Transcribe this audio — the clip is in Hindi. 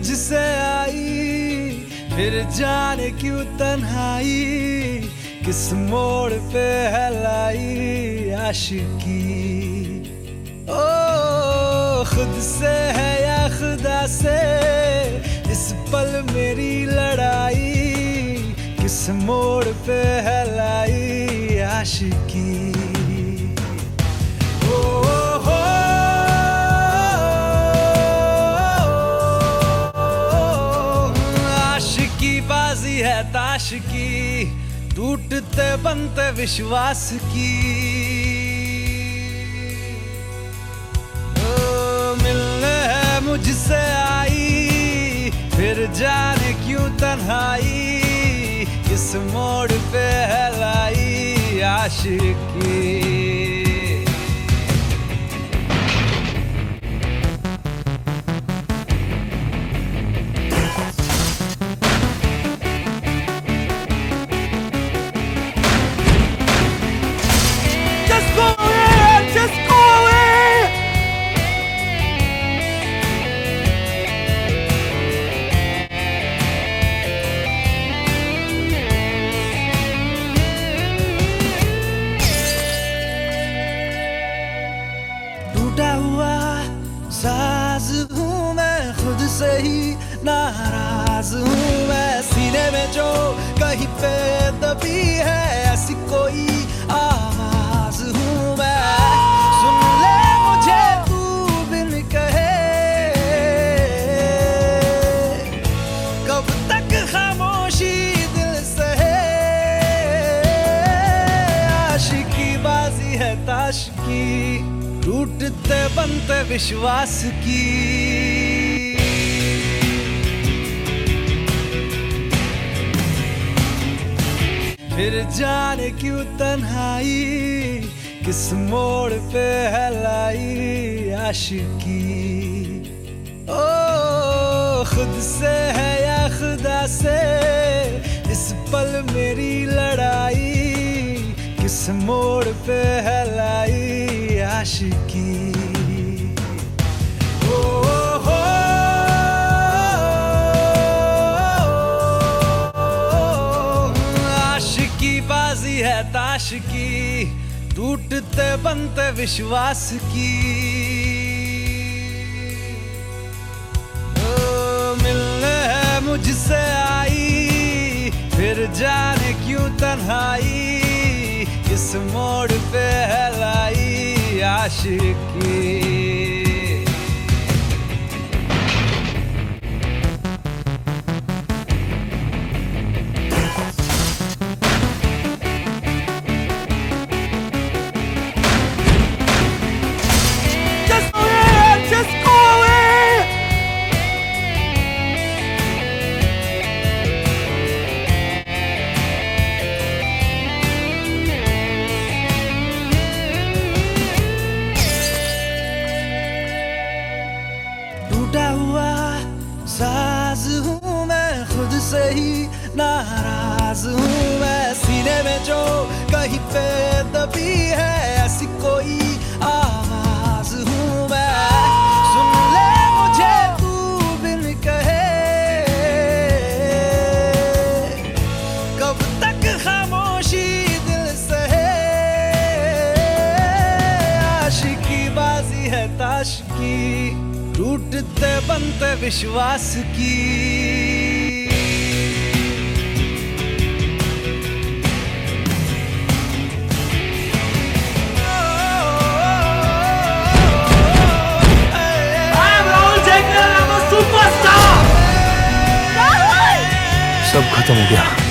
मुझसे आई, फिर जाने क्यों तन्हाई? किस मोड़ पे हलाई आशिकी? ओ, खुद से है या खुदा से? इस पल मेरी लड़ाई, किस मोड़ पे हलाई आशिकी? की टूटते बनते विश्वास की। ओ, मिलने है मुझसे आई फिर जाने क्यों तन्हाई? किस मोड़ पे है लाई आशिकी से ही नाराज़ हूँ मैं। सीने में जो कहीं पे दबी है, ऐसी कोई आवाज़ हूँ मैं। सुन ले मुझे तू बिन कहे। कब तक खामोशी दिल सहे। आशिकी बाजी है ताश की टूटते बनते विश्वास की। फिर जाने क्यों तन्हाई? किस मोड़ पे हलाई आशिकी? ओ, खुद से है या खुदा से? इस पल मेरी लड़ाई किस मोड़ पे हलाई आशिकी? की टूटते बनते विश्वास की। ओ, मिलने है मुझसे आई फिर जाने क्यों तन्हाई किस मोड़ पे है लाई आशिकी। से ही नाराज़ हूँ मैं। सीने में जो कहीं पे दबी है, ऐसी कोई आवाज़ हूँ मैं। सुन ले मुझे तू बिन कहे। कब तक खामोशी दिल सहे। आशिकी बाजी है ताश की, टूटते बनते विश्वास की। सब खत्म हो गया।